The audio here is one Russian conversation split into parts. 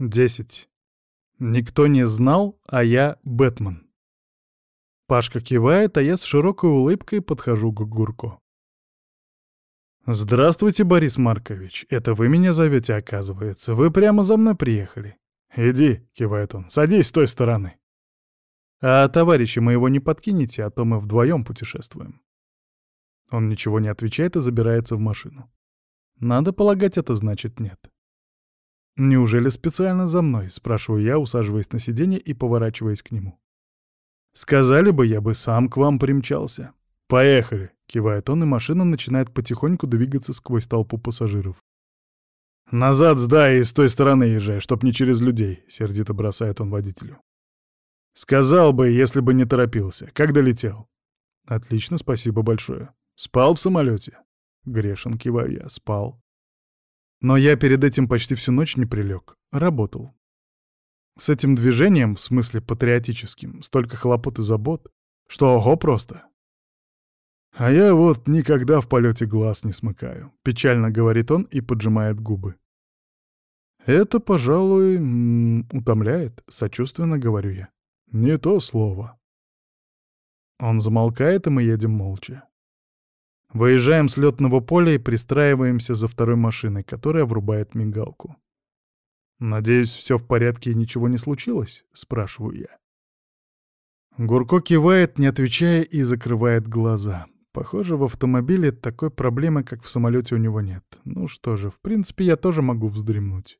Десять. Никто не знал, а я Бэтмен. Пашка кивает, а я с широкой улыбкой подхожу к Гурко. «Здравствуйте, Борис Маркович. Это вы меня зовете, оказывается. Вы прямо за мной приехали». «Иди», — кивает он, — «садись с той стороны». «А товарища моего не подкинете, а то мы вдвоем путешествуем». Он ничего не отвечает и забирается в машину. Надо полагать, это значит нет. «Неужели специально за мной?» — спрашиваю я, усаживаясь на сиденье и поворачиваясь к нему. «Сказали бы, я бы сам к вам примчался». «Поехали!» — кивает он, и машина начинает потихоньку двигаться сквозь толпу пассажиров. «Назад сдай и с той стороны езжай, чтоб не через людей», — сердито бросает он водителю. «Сказал бы, если бы не торопился. Как долетел?» «Отлично, спасибо большое. Спал в самолете?» Грешен, киваю я, спал. Но я перед этим почти всю ночь не прилег. Работал. С этим движением, в смысле патриотическим, столько хлопот и забот, что ого просто. А я вот никогда в полете глаз не смыкаю, печально говорит он и поджимает губы. Это, пожалуй, утомляет, сочувственно говорю я. Не то слово. Он замолкает, и мы едем молча. Выезжаем с летного поля и пристраиваемся за второй машиной, которая врубает мигалку. «Надеюсь, все в порядке и ничего не случилось?» — спрашиваю я. Гурко кивает, не отвечая, и закрывает глаза. Похоже, в автомобиле такой проблемы, как в самолете, у него нет. Ну что же, в принципе, я тоже могу вздремнуть.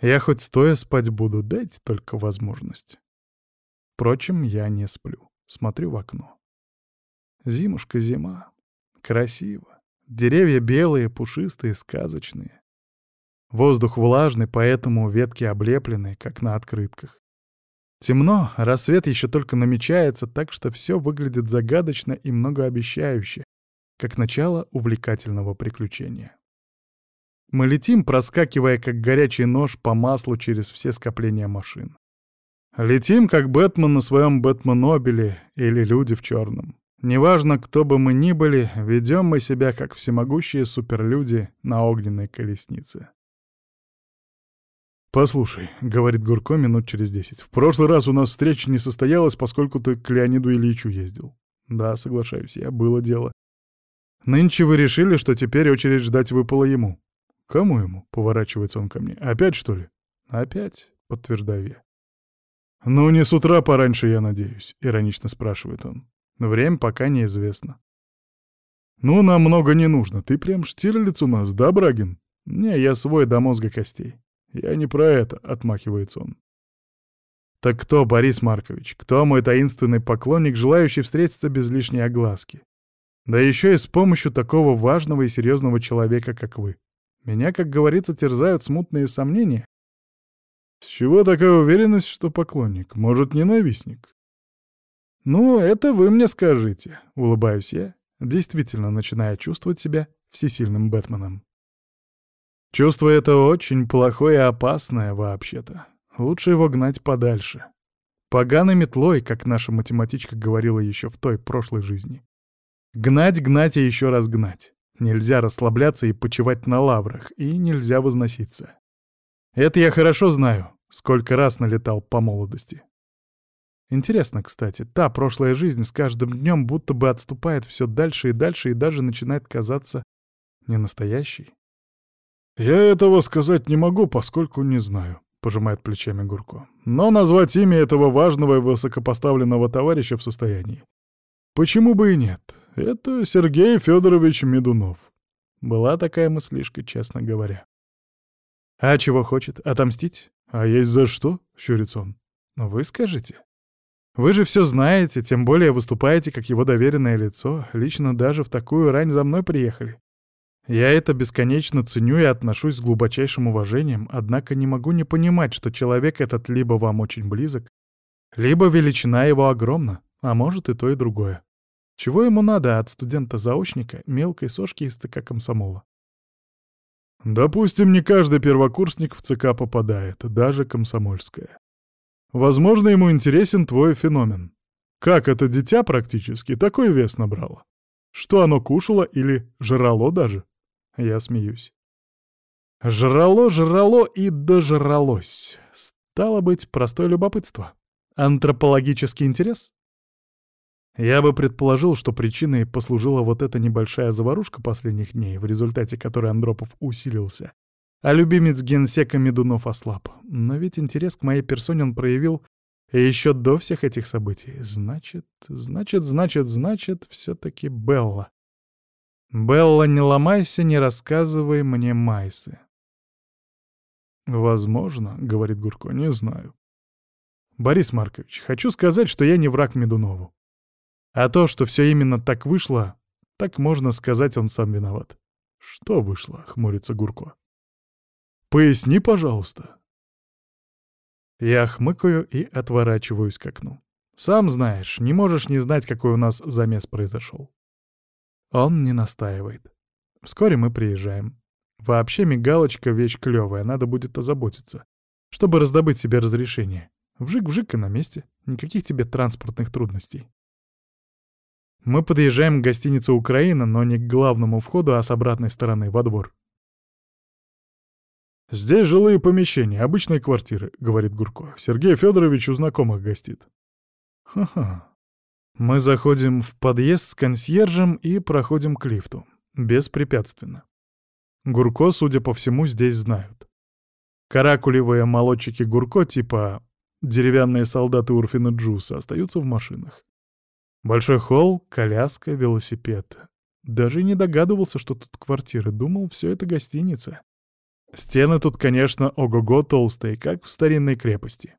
Я хоть стоя спать буду, дайте только возможность. Впрочем, я не сплю. Смотрю в окно. Зимушка, зима. Красиво. Деревья белые, пушистые, сказочные. Воздух влажный, поэтому ветки облеплены, как на открытках. Темно, рассвет еще только намечается, так что все выглядит загадочно и многообещающе, как начало увлекательного приключения. Мы летим, проскакивая как горячий нож по маслу через все скопления машин. Летим, как Бэтмен на своем Бэтменобиле или люди в черном. Неважно, кто бы мы ни были, ведем мы себя как всемогущие суперлюди на огненной колеснице. «Послушай», — говорит Гурко минут через десять, — «в прошлый раз у нас встреча не состоялась, поскольку ты к Леониду Ильичу ездил». «Да, соглашаюсь я, было дело». «Нынче вы решили, что теперь очередь ждать выпала ему». «Кому ему?» — поворачивается он ко мне. «Опять, что ли?» «Опять», — подтверждаю я. «Ну, не с утра пораньше, я надеюсь», — иронично спрашивает он. Время пока неизвестно. «Ну, нам много не нужно. Ты прям штирлиц у нас, да, Брагин?» «Не, я свой до мозга костей». «Я не про это», — отмахивается он. «Так кто, Борис Маркович? Кто мой таинственный поклонник, желающий встретиться без лишней огласки? Да еще и с помощью такого важного и серьезного человека, как вы. Меня, как говорится, терзают смутные сомнения. С чего такая уверенность, что поклонник? Может, ненавистник? «Ну, это вы мне скажите», — улыбаюсь я, действительно начиная чувствовать себя всесильным Бэтменом. Чувство это очень плохое и опасное вообще-то. Лучше его гнать подальше. Поганой метлой, как наша математичка говорила еще в той прошлой жизни. Гнать, гнать и еще раз гнать. Нельзя расслабляться и почивать на лаврах, и нельзя возноситься. Это я хорошо знаю, сколько раз налетал по молодости. Интересно, кстати, та прошлая жизнь с каждым днем будто бы отступает все дальше и дальше и даже начинает казаться ненастоящей. «Я этого сказать не могу, поскольку не знаю», — пожимает плечами Гурко. «Но назвать имя этого важного и высокопоставленного товарища в состоянии. Почему бы и нет? Это Сергей Федорович Медунов». Была такая мыслишка, честно говоря. «А чего хочет? Отомстить? А есть за что?» — щурится он. «Вы скажите». Вы же все знаете, тем более выступаете как его доверенное лицо, лично даже в такую рань за мной приехали. Я это бесконечно ценю и отношусь с глубочайшим уважением, однако не могу не понимать, что человек этот либо вам очень близок, либо величина его огромна, а может и то, и другое. Чего ему надо от студента-заочника, мелкой сошки из ЦК комсомола? Допустим, не каждый первокурсник в ЦК попадает, даже комсомольская. Возможно, ему интересен твой феномен. Как это дитя практически такой вес набрало? Что оно кушало или жрало даже? Я смеюсь. Жрало, жрало и дожралось. Стало быть, простое любопытство. Антропологический интерес? Я бы предположил, что причиной послужила вот эта небольшая заварушка последних дней, в результате которой Андропов усилился, а любимец генсека Медунов ослаб. Но ведь интерес к моей персоне он проявил еще до всех этих событий. Значит, значит, значит, значит, все-таки Белла. Белла, не ломайся, не рассказывай мне майсы. «Возможно», — говорит Гурко, — «не знаю». «Борис Маркович, хочу сказать, что я не враг Медунову. А то, что все именно так вышло, так можно сказать, он сам виноват». «Что вышло?» — хмурится Гурко. «Поясни, пожалуйста». Я хмыкаю и отворачиваюсь к окну. Сам знаешь, не можешь не знать, какой у нас замес произошел. Он не настаивает. Вскоре мы приезжаем. Вообще мигалочка — вещь клевая, надо будет озаботиться, чтобы раздобыть себе разрешение. Вжик-вжик и на месте. Никаких тебе транспортных трудностей. Мы подъезжаем к гостинице «Украина», но не к главному входу, а с обратной стороны, во двор. «Здесь жилые помещения, обычные квартиры», — говорит Гурко. «Сергей Федорович у знакомых гостит». «Ха-ха». Мы заходим в подъезд с консьержем и проходим к лифту. Беспрепятственно. Гурко, судя по всему, здесь знают. Каракулевые молодчики Гурко, типа деревянные солдаты Урфина Джуса, остаются в машинах. Большой холл, коляска, велосипед. Даже не догадывался, что тут квартиры. Думал, все это гостиница. Стены тут, конечно, ого-го толстые, как в старинной крепости.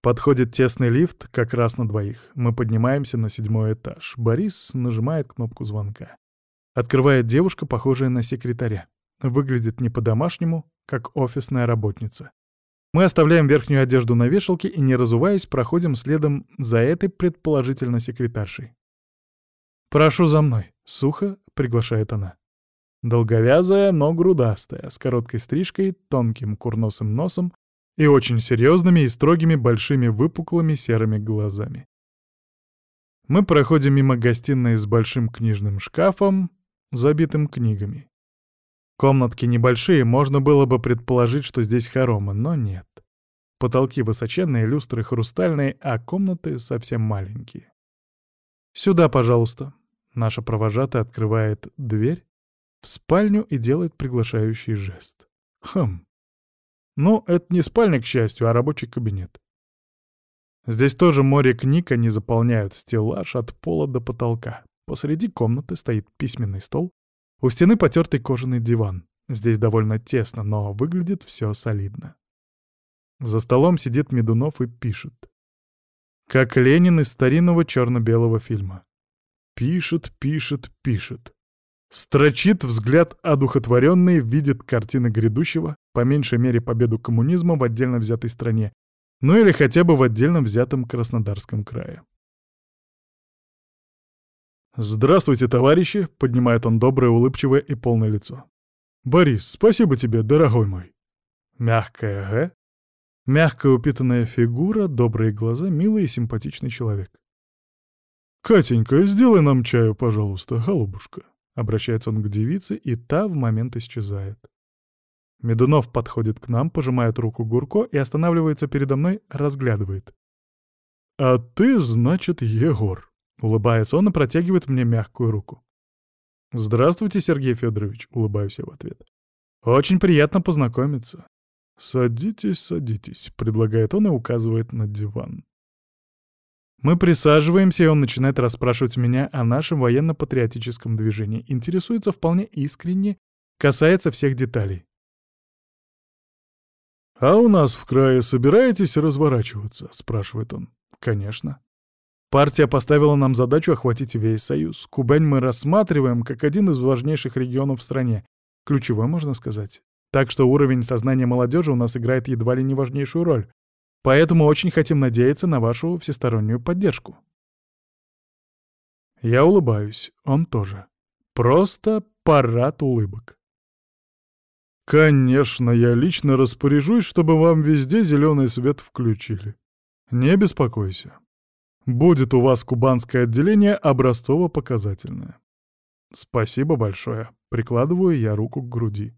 Подходит тесный лифт как раз на двоих. Мы поднимаемся на седьмой этаж. Борис нажимает кнопку звонка. Открывает девушка, похожая на секретаря. Выглядит не по-домашнему, как офисная работница. Мы оставляем верхнюю одежду на вешалке и, не разуваясь, проходим следом за этой, предположительно, секретаршей. «Прошу за мной», — сухо приглашает она. Долговязая, но грудастая, с короткой стрижкой, тонким курносым носом и очень серьезными и строгими большими выпуклыми серыми глазами. Мы проходим мимо гостиной с большим книжным шкафом, забитым книгами. Комнатки небольшие, можно было бы предположить, что здесь хоромы, но нет. Потолки высоченные, люстры хрустальные, а комнаты совсем маленькие. «Сюда, пожалуйста». Наша провожатая открывает дверь в спальню и делает приглашающий жест. Хм. Ну, это не спальня, к счастью, а рабочий кабинет. Здесь тоже море книг, они заполняют стеллаж от пола до потолка. Посреди комнаты стоит письменный стол, у стены потертый кожаный диван. Здесь довольно тесно, но выглядит все солидно. За столом сидит Медунов и пишет. Как Ленин из старинного черно-белого фильма. Пишет, пишет, пишет. Строчит взгляд одухотворенный, видит картины грядущего, по меньшей мере победу коммунизма в отдельно взятой стране, ну или хотя бы в отдельно взятом Краснодарском крае. «Здравствуйте, товарищи!» — поднимает он доброе, улыбчивое и полное лицо. «Борис, спасибо тебе, дорогой мой!» Мягкая, ага. Мягкая упитанная фигура, добрые глаза, милый и симпатичный человек. «Катенька, сделай нам чаю, пожалуйста, голубушка!» Обращается он к девице, и та в момент исчезает. Медунов подходит к нам, пожимает руку Гурко и останавливается передо мной, разглядывает. «А ты, значит, Егор?» Улыбается он и протягивает мне мягкую руку. «Здравствуйте, Сергей Федорович», — улыбаюсь я в ответ. «Очень приятно познакомиться». «Садитесь, садитесь», — предлагает он и указывает на диван. Мы присаживаемся, и он начинает расспрашивать меня о нашем военно-патриотическом движении. Интересуется вполне искренне, касается всех деталей. «А у нас в крае собираетесь разворачиваться?» — спрашивает он. «Конечно». Партия поставила нам задачу охватить весь Союз. Кубань мы рассматриваем как один из важнейших регионов в стране. Ключевой, можно сказать. Так что уровень сознания молодежи у нас играет едва ли не важнейшую роль. Поэтому очень хотим надеяться на вашу всестороннюю поддержку. Я улыбаюсь, он тоже. Просто парад улыбок. Конечно, я лично распоряжусь, чтобы вам везде зеленый свет включили. Не беспокойся. Будет у вас кубанское отделение образцово-показательное. Спасибо большое. Прикладываю я руку к груди.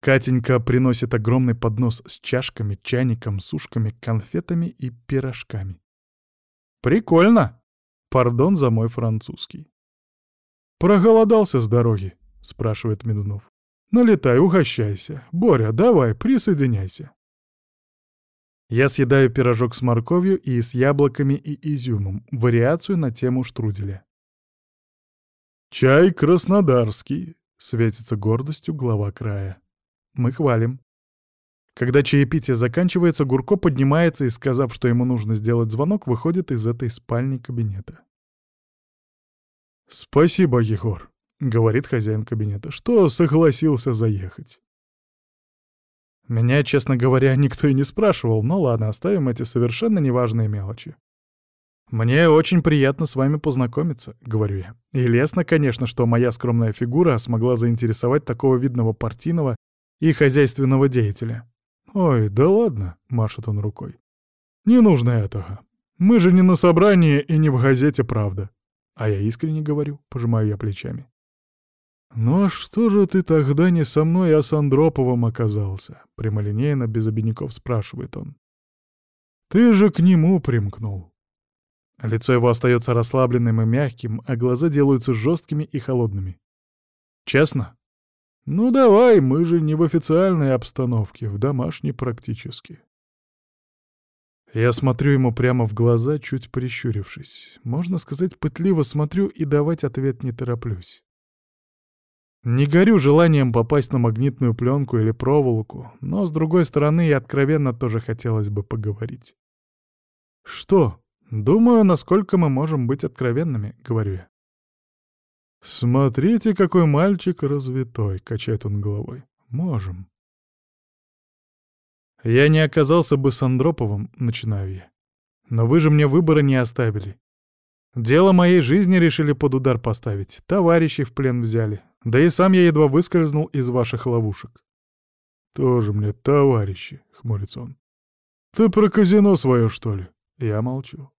Катенька приносит огромный поднос с чашками, чайником, сушками, конфетами и пирожками. Прикольно! Пардон за мой французский. «Проголодался с дороги?» — спрашивает Медунов. «Налетай, угощайся. Боря, давай, присоединяйся». Я съедаю пирожок с морковью и с яблоками и изюмом, вариацию на тему штруделя. «Чай краснодарский», — светится гордостью глава края. Мы хвалим. Когда чаепитие заканчивается, Гурко поднимается и, сказав, что ему нужно сделать звонок, выходит из этой спальни кабинета. «Спасибо, Егор», — говорит хозяин кабинета, — «что согласился заехать». Меня, честно говоря, никто и не спрашивал, но ладно, оставим эти совершенно неважные мелочи. «Мне очень приятно с вами познакомиться», — говорю я. И лестно, конечно, что моя скромная фигура смогла заинтересовать такого видного партийного и хозяйственного деятеля. «Ой, да ладно», — машет он рукой. «Не нужно этого. Мы же не на собрании и не в газете «Правда». А я искренне говорю, пожимаю я плечами. «Ну а что же ты тогда не со мной, а с Андроповым оказался?» — прямолинейно, без обиняков спрашивает он. «Ты же к нему примкнул». Лицо его остается расслабленным и мягким, а глаза делаются жесткими и холодными. «Честно?» «Ну давай, мы же не в официальной обстановке, в домашней практически». Я смотрю ему прямо в глаза, чуть прищурившись. Можно сказать, пытливо смотрю и давать ответ не тороплюсь. Не горю желанием попасть на магнитную пленку или проволоку, но, с другой стороны, и откровенно тоже хотелось бы поговорить. «Что? Думаю, насколько мы можем быть откровенными», — говорю я. «Смотрите, какой мальчик развитой», — качает он головой. «Можем». «Я не оказался бы с Андроповым», — начинаю я. «Но вы же мне выбора не оставили. Дело моей жизни решили под удар поставить, товарищей в плен взяли, да и сам я едва выскользнул из ваших ловушек». «Тоже мне товарищи», — хмурится он. «Ты про казино свое, что ли?» Я молчу.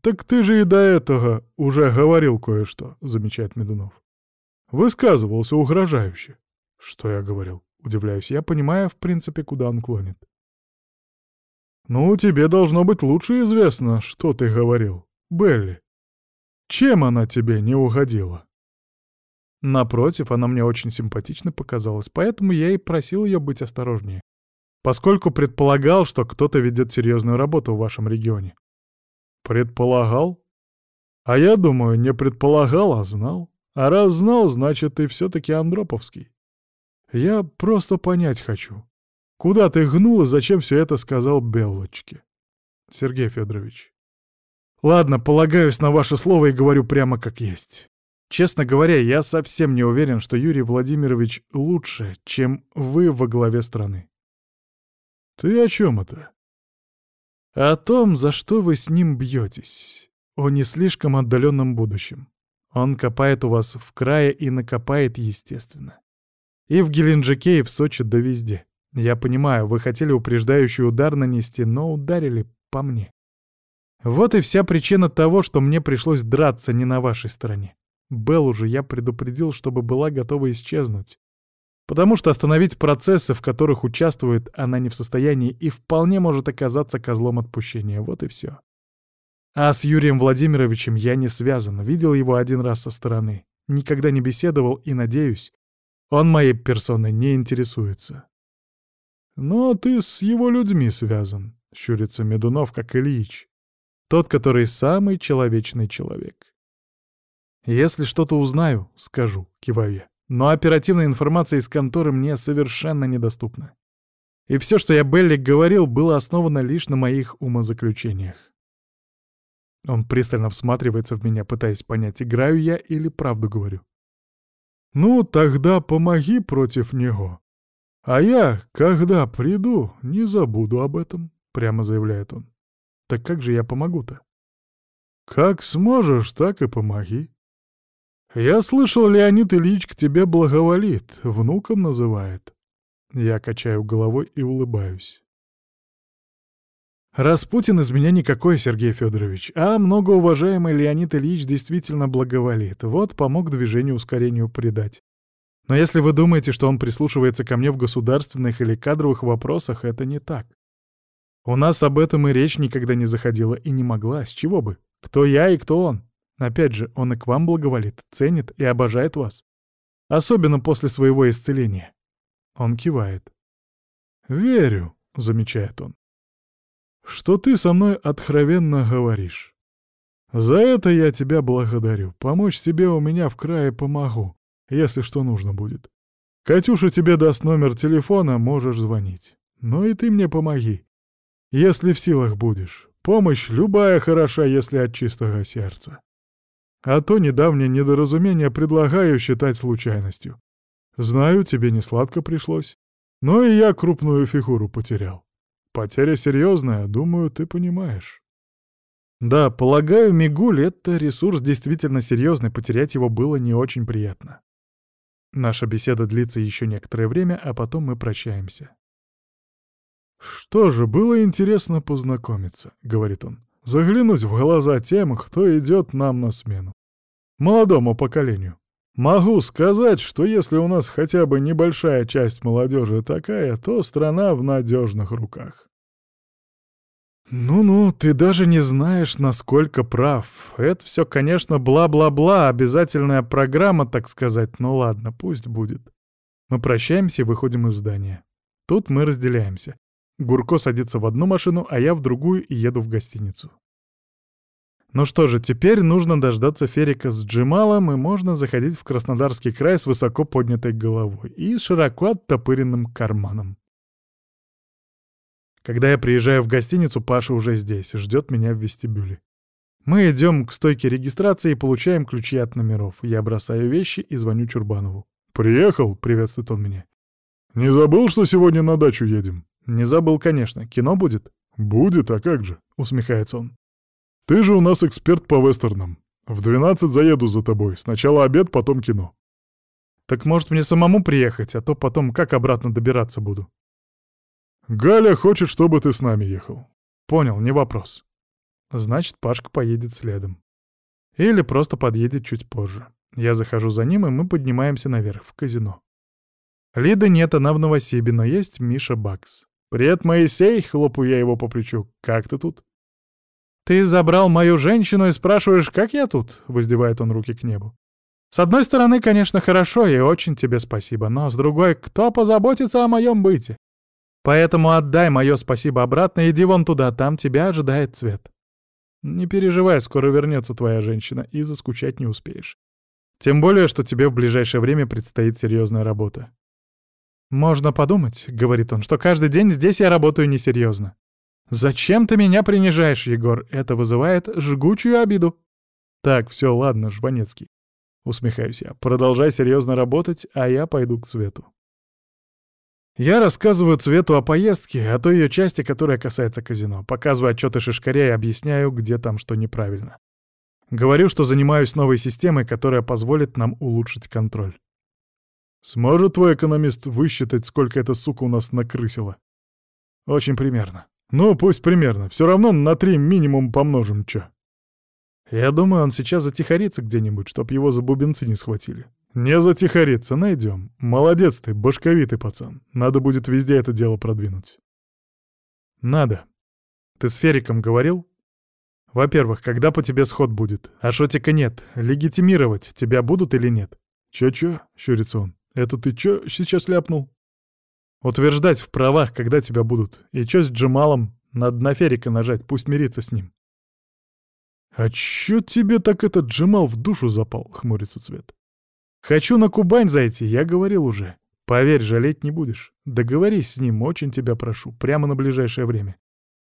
«Так ты же и до этого уже говорил кое-что», — замечает Медунов. «Высказывался угрожающе». «Что я говорил?» — удивляюсь я, понимая, в принципе, куда он клонит. «Ну, тебе должно быть лучше известно, что ты говорил, Белли. Чем она тебе не угодила?» Напротив, она мне очень симпатично показалась, поэтому я и просил ее быть осторожнее, поскольку предполагал, что кто-то ведет серьезную работу в вашем регионе. Предполагал? А я думаю, не предполагал, а знал. А раз знал, значит, ты все-таки Андроповский. Я просто понять хочу. Куда ты гнул и зачем все это сказал Беллочке? Сергей Федорович. Ладно, полагаюсь на ваше слово и говорю прямо как есть. Честно говоря, я совсем не уверен, что Юрий Владимирович лучше, чем вы во главе страны. Ты о чем это? О том, за что вы с ним бьетесь. О не слишком отдаленном будущем. Он копает у вас в крае и накопает, естественно. И в Геленджике, и в Сочи, да везде. Я понимаю, вы хотели упреждающий удар нанести, но ударили по мне. Вот и вся причина того, что мне пришлось драться не на вашей стороне. Беллу же я предупредил, чтобы была готова исчезнуть. Потому что остановить процессы, в которых участвует, она не в состоянии и вполне может оказаться козлом отпущения. Вот и все. А с Юрием Владимировичем я не связан, видел его один раз со стороны. Никогда не беседовал и, надеюсь, он моей персоной не интересуется. «Но ты с его людьми связан», — щурится Медунов, как Ильич. Тот, который самый человечный человек. «Если что-то узнаю, скажу», — киваю я но оперативная информация из конторы мне совершенно недоступна. И все, что я Белли говорил, было основано лишь на моих умозаключениях. Он пристально всматривается в меня, пытаясь понять, играю я или правду говорю. «Ну, тогда помоги против него. А я, когда приду, не забуду об этом», — прямо заявляет он. «Так как же я помогу-то?» «Как сможешь, так и помоги», «Я слышал, Леонид Ильич к тебе благоволит, внуком называет». Я качаю головой и улыбаюсь. Распутин из меня никакой, Сергей Федорович, а многоуважаемый Леонид Ильич действительно благоволит. Вот помог движению ускорению придать. Но если вы думаете, что он прислушивается ко мне в государственных или кадровых вопросах, это не так. У нас об этом и речь никогда не заходила и не могла, с чего бы. Кто я и кто он? Опять же, он и к вам благоволит, ценит и обожает вас. Особенно после своего исцеления. Он кивает. «Верю», — замечает он, — «что ты со мной откровенно говоришь. За это я тебя благодарю. Помочь тебе у меня в крае помогу, если что нужно будет. Катюша тебе даст номер телефона, можешь звонить. Но и ты мне помоги, если в силах будешь. Помощь любая хороша, если от чистого сердца. А то недавнее недоразумение предлагаю считать случайностью. Знаю, тебе не сладко пришлось. Но и я крупную фигуру потерял. Потеря серьезная, думаю, ты понимаешь. Да, полагаю, Мигуль — это ресурс действительно серьезный, потерять его было не очень приятно. Наша беседа длится еще некоторое время, а потом мы прощаемся. «Что же, было интересно познакомиться», — говорит он, — «заглянуть в глаза тем, кто идет нам на смену. Молодому поколению. Могу сказать, что если у нас хотя бы небольшая часть молодежи такая, то страна в надежных руках. «Ну-ну, ты даже не знаешь, насколько прав. Это все, конечно, бла-бла-бла, обязательная программа, так сказать. Ну ладно, пусть будет». Мы прощаемся и выходим из здания. Тут мы разделяемся. Гурко садится в одну машину, а я в другую и еду в гостиницу. Ну что же, теперь нужно дождаться Ферика с Джималом, и можно заходить в Краснодарский край с высоко поднятой головой и широко оттопыренным карманом. Когда я приезжаю в гостиницу, Паша уже здесь, ждет меня в вестибюле. Мы идем к стойке регистрации и получаем ключи от номеров. Я бросаю вещи и звоню Чурбанову. «Приехал», — приветствует он меня. «Не забыл, что сегодня на дачу едем?» «Не забыл, конечно. Кино будет?» «Будет, а как же?» — усмехается он. «Ты же у нас эксперт по вестернам. В двенадцать заеду за тобой. Сначала обед, потом кино». «Так может мне самому приехать, а то потом как обратно добираться буду?» «Галя хочет, чтобы ты с нами ехал». «Понял, не вопрос». Значит, Пашка поедет следом. Или просто подъедет чуть позже. Я захожу за ним, и мы поднимаемся наверх, в казино. Лиды нет, она в Новосибе, но есть Миша Бакс. «Привет, Моисей!» — хлопаю я его по плечу. «Как ты тут?» «Ты забрал мою женщину и спрашиваешь, как я тут?» — воздевает он руки к небу. «С одной стороны, конечно, хорошо, и очень тебе спасибо, но с другой, кто позаботится о моем быте? Поэтому отдай мое спасибо обратно, иди вон туда, там тебя ожидает цвет. Не переживай, скоро вернется твоя женщина, и заскучать не успеешь. Тем более, что тебе в ближайшее время предстоит серьезная работа. «Можно подумать», — говорит он, — «что каждый день здесь я работаю несерьезно. Зачем ты меня принижаешь, Егор? Это вызывает жгучую обиду». «Так, все, ладно, Жванецкий». Усмехаюсь я. «Продолжай серьезно работать, а я пойду к Свету». Я рассказываю Цвету о поездке, о той ее части, которая касается казино. Показываю отчеты Шишкаря и объясняю, где там что неправильно. Говорю, что занимаюсь новой системой, которая позволит нам улучшить контроль. Сможет твой экономист высчитать, сколько эта сука у нас накрысила? Очень примерно. Ну, пусть примерно. Все равно на три минимум помножим, чё. Я думаю, он сейчас затихарится где-нибудь, чтоб его за бубенцы не схватили. «Не затихариться, найдем. Молодец ты, башковитый пацан. Надо будет везде это дело продвинуть». «Надо. Ты с Фериком говорил?» «Во-первых, когда по тебе сход будет? А шотика нет. Легитимировать тебя будут или нет?» «Чё-чё?» — щурится он. «Это ты чё сейчас ляпнул?» «Утверждать в правах, когда тебя будут. И чё с Джамалом? Надо на Ферика нажать, пусть мирится с ним». «А чё тебе так этот Джамал в душу запал?» — хмурится Цвет. Хочу на Кубань зайти, я говорил уже. Поверь, жалеть не будешь. Договорись с ним, очень тебя прошу, прямо на ближайшее время.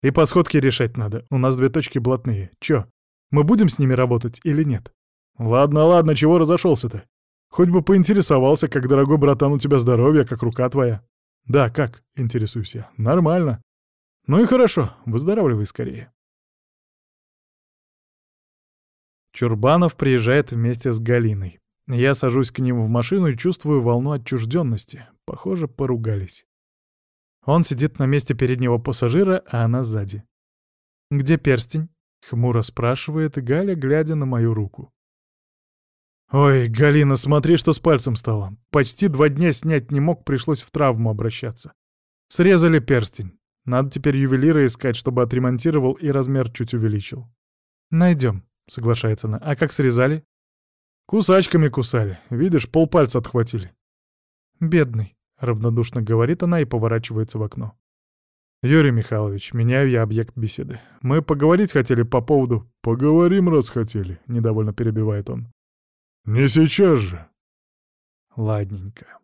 И по сходке решать надо, у нас две точки блатные. Чё, мы будем с ними работать или нет? Ладно, ладно, чего разошелся-то? Хоть бы поинтересовался, как, дорогой братан, у тебя здоровье, как рука твоя. Да, как, интересуюсь я. Нормально. Ну и хорошо, выздоравливай скорее. Чурбанов приезжает вместе с Галиной. Я сажусь к нему в машину и чувствую волну отчужденности. Похоже, поругались. Он сидит на месте переднего пассажира, а она сзади. «Где перстень?» — хмуро спрашивает Галя, глядя на мою руку. Ой, Галина, смотри, что с пальцем стало. Почти два дня снять не мог, пришлось в травму обращаться. Срезали перстень. Надо теперь ювелира искать, чтобы отремонтировал и размер чуть увеличил. Найдем, соглашается она. А как срезали? Кусачками кусали. Видишь, полпальца отхватили. Бедный, равнодушно говорит она и поворачивается в окно. Юрий Михайлович, меняю я объект беседы. Мы поговорить хотели по поводу... Поговорим, раз хотели, недовольно перебивает он. Не сейчас же. Ладненько.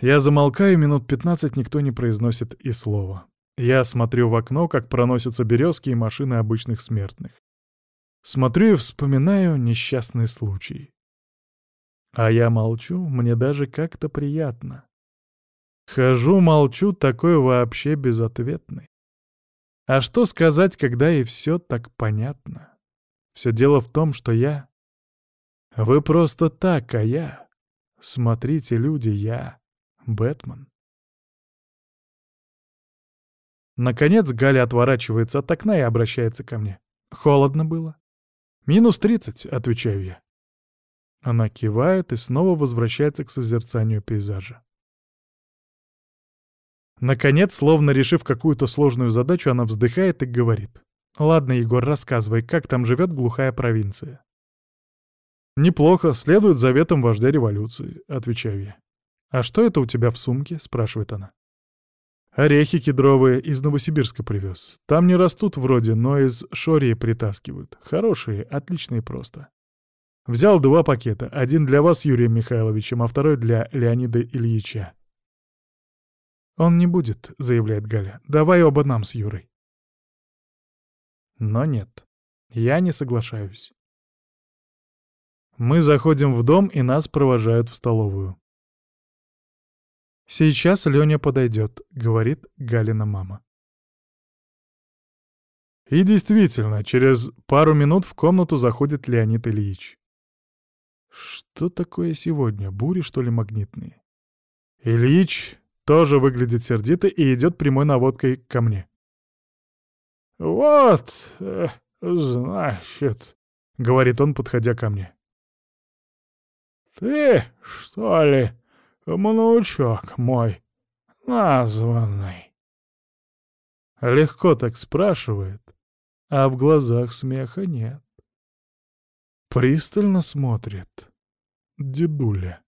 Я замолкаю, минут пятнадцать никто не произносит и слова. Я смотрю в окно, как проносятся березки и машины обычных смертных. Смотрю и вспоминаю несчастный случай. А я молчу, мне даже как-то приятно. Хожу, молчу, такой вообще безответный. А что сказать, когда и все так понятно? Все дело в том, что я вы просто так, а я... Смотрите, люди, я... Бэтмен. Наконец Галя отворачивается от окна и обращается ко мне. Холодно было. «Минус тридцать», — отвечаю я. Она кивает и снова возвращается к созерцанию пейзажа. Наконец, словно решив какую-то сложную задачу, она вздыхает и говорит. «Ладно, Егор, рассказывай, как там живет глухая провинция?» «Неплохо, следует заветам вождя революции», — отвечаю я. «А что это у тебя в сумке?» — спрашивает она. «Орехи кедровые из Новосибирска привез. Там не растут вроде, но из Шории притаскивают. Хорошие, отличные просто. Взял два пакета, один для вас, Юрием Михайловичем, а второй для Леонида Ильича». «Он не будет», — заявляет Галя. «Давай оба нам с Юрой». Но нет, я не соглашаюсь. Мы заходим в дом, и нас провожают в столовую. «Сейчас Лёня подойдет», — говорит Галина мама. И действительно, через пару минут в комнату заходит Леонид Ильич. Что такое сегодня, бури, что ли, магнитные? Ильич тоже выглядит сердито и идет прямой наводкой ко мне. «Вот, э, значит», — говорит он, подходя ко мне. «Ты, что ли, внучок мой, названный?» Легко так спрашивает, а в глазах смеха нет. Пристально смотрит дедуля.